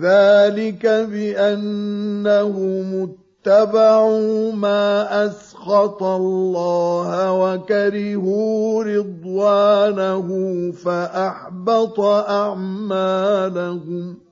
ذلك بأنهم اتبعوا ما أسخط الله وكرهوا رضوانه فأحبط أعمالهم